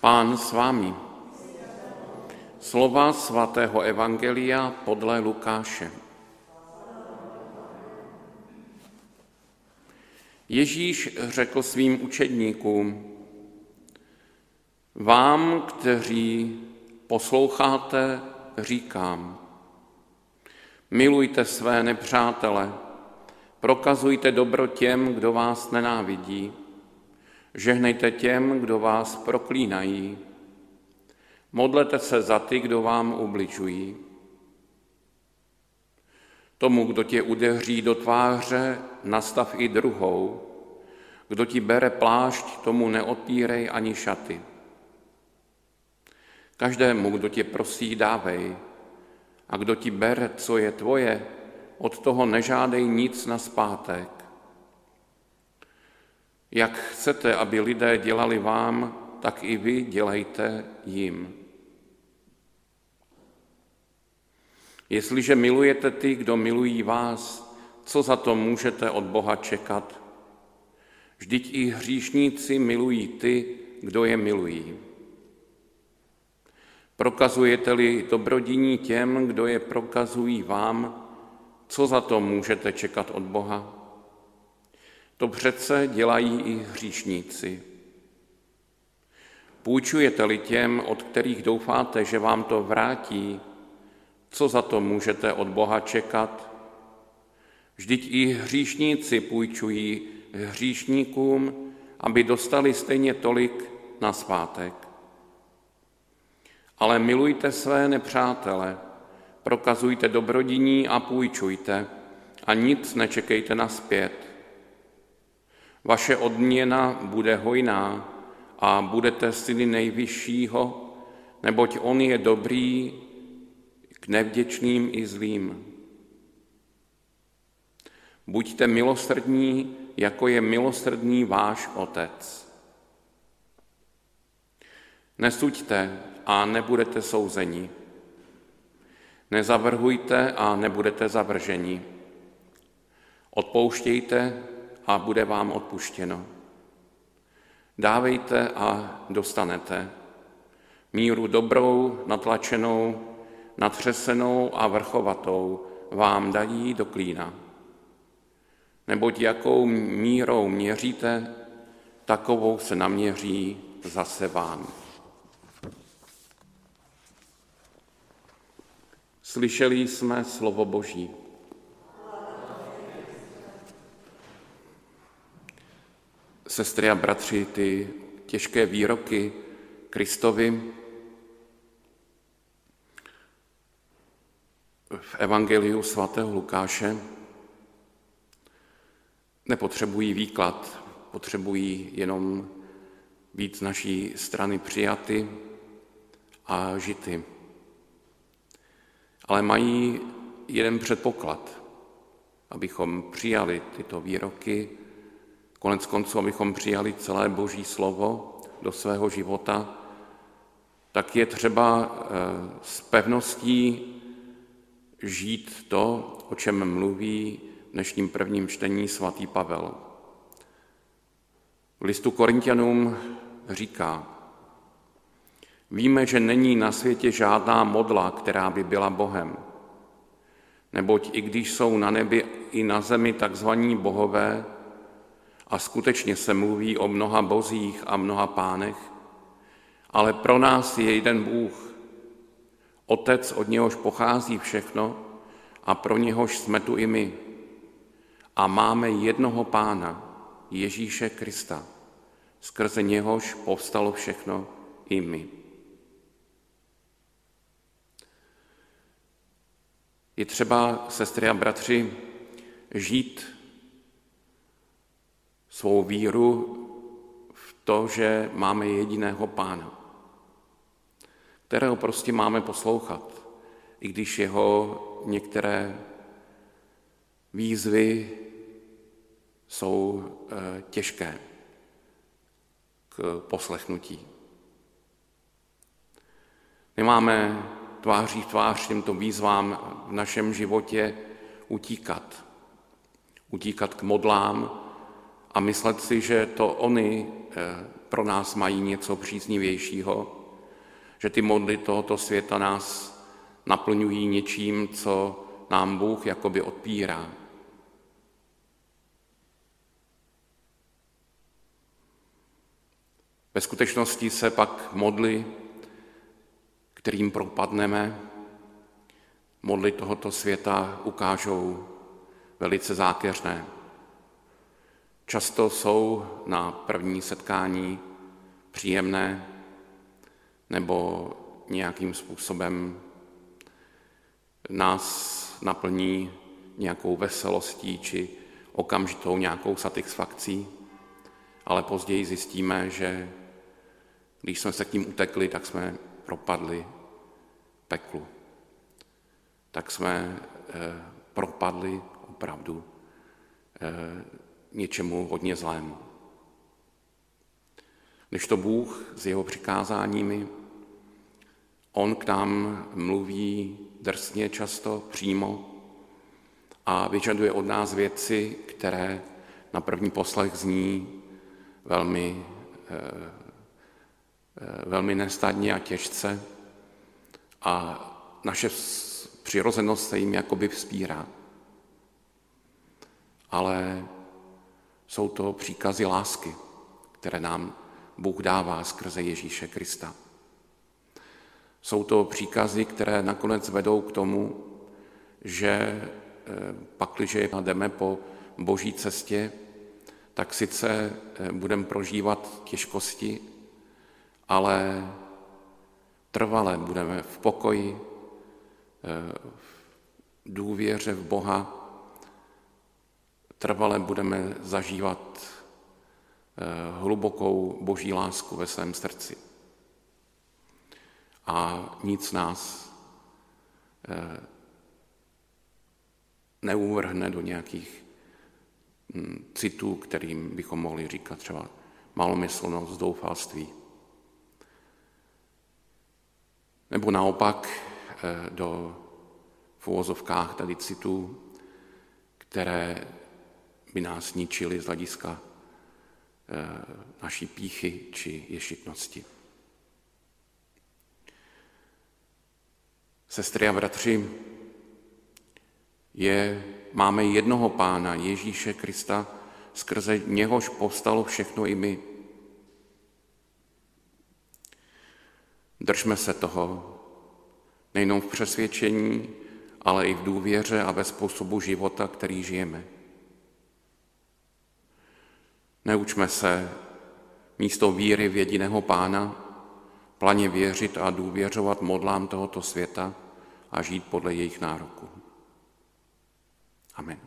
Pán s vámi. Slova svatého Evangelia podle Lukáše. Ježíš řekl svým učedníkům, vám, kteří posloucháte, říkám, milujte své nepřátele, prokazujte dobro těm, kdo vás nenávidí, Žehnejte těm, kdo vás proklínají. Modlete se za ty, kdo vám ubližují. Tomu, kdo tě udeří do tváře, nastav i druhou. Kdo ti bere plášť, tomu neotvírej ani šaty. Každému, kdo tě prosí, dávej. A kdo ti bere, co je tvoje, od toho nežádej nic na zpátek. Jak chcete, aby lidé dělali vám, tak i vy dělejte jim. Jestliže milujete ty, kdo milují vás, co za to můžete od Boha čekat? Vždyť i hříšníci milují ty, kdo je milují. Prokazujete-li dobrodiní těm, kdo je prokazují vám, co za to můžete čekat od Boha? To přece dělají i hříšníci. Půjčujete-li těm, od kterých doufáte, že vám to vrátí, co za to můžete od Boha čekat? Vždyť i hříšníci půjčují hříšníkům, aby dostali stejně tolik na svátek. Ale milujte své nepřátele, prokazujte dobrodiní a půjčujte a nic nečekejte naspět vaše odměna bude hojná a budete syny nejvyššího, neboť on je dobrý k nevděčným i zlým. Buďte milosrdní, jako je milosrdný váš Otec. Nesuďte a nebudete souzeni. Nezavrhujte a nebudete zavrženi. Odpouštějte a bude vám odpuštěno. Dávejte a dostanete. Míru dobrou, natlačenou, natřesenou a vrchovatou vám dají do klína. Neboť jakou mírou měříte, takovou se naměří zase vám. Slyšeli jsme slovo Boží. Sestry a bratři, ty těžké výroky Kristovi v Evangeliu svatého Lukáše nepotřebují výklad, potřebují jenom být z naší strany přijaty a žity. Ale mají jeden předpoklad, abychom přijali tyto výroky Konec konců, abychom přijali celé Boží slovo do svého života, tak je třeba eh, s pevností žít to, o čem mluví v dnešním prvním čtení svatý Pavel. V listu Korintianům říká, víme, že není na světě žádná modla, která by byla Bohem. Neboť i když jsou na nebi i na zemi takzvaní bohové, a skutečně se mluví o mnoha bozích a mnoha pánech, ale pro nás je jeden Bůh, Otec, od něhož pochází všechno a pro něhož jsme tu i my. A máme jednoho Pána, Ježíše Krista, skrze něhož povstalo všechno i my. Je třeba, sestry a bratři, žít svou víru v to, že máme jediného pána, kterého prostě máme poslouchat, i když jeho některé výzvy jsou eh, těžké k poslechnutí. Nemáme tváří v tvář těmto výzvám v našem životě utíkat. Utíkat k modlám, a myslet si, že to oni eh, pro nás mají něco příznivějšího, že ty modly tohoto světa nás naplňují něčím, co nám Bůh jakoby odpírá. Ve skutečnosti se pak modly, kterým propadneme, modly tohoto světa ukážou velice zákeřné. Často jsou na první setkání příjemné nebo nějakým způsobem nás naplní nějakou veselostí či okamžitou nějakou satisfakcí, ale později zjistíme, že když jsme se k tím utekli, tak jsme propadli peklu. Tak jsme eh, propadli opravdu eh, něčemu hodně zlému. Když to Bůh s jeho přikázáními, on k nám mluví drsně často, přímo a vyžaduje od nás věci, které na první poslech zní velmi, eh, eh, velmi nestadně a těžce a naše přirozenost se jim jakoby vzpírá. Ale jsou to příkazy lásky, které nám Bůh dává skrze Ježíše Krista. Jsou to příkazy, které nakonec vedou k tomu, že eh, pakliže jdeme po boží cestě, tak sice eh, budeme prožívat těžkosti, ale trvale budeme v pokoji, eh, v důvěře v Boha, trvale budeme zažívat hlubokou boží lásku ve svém srdci a nic nás eh, neuvrhne do nějakých hm, citů, kterým bychom mohli říkat třeba malomyslnost, doufalství. Nebo naopak eh, do v uvozovkách tady citů, které by nás ničily z hlediska eh, naší píchy či ješitnosti. Sestry a bratři, je, máme jednoho pána, Ježíše Krista, skrze něhož povstalo všechno i my. Držme se toho, nejenom v přesvědčení, ale i v důvěře a ve způsobu života, který žijeme. Neučme se místo víry v jediného pána planě věřit a důvěřovat modlám tohoto světa a žít podle jejich nároku. Amen.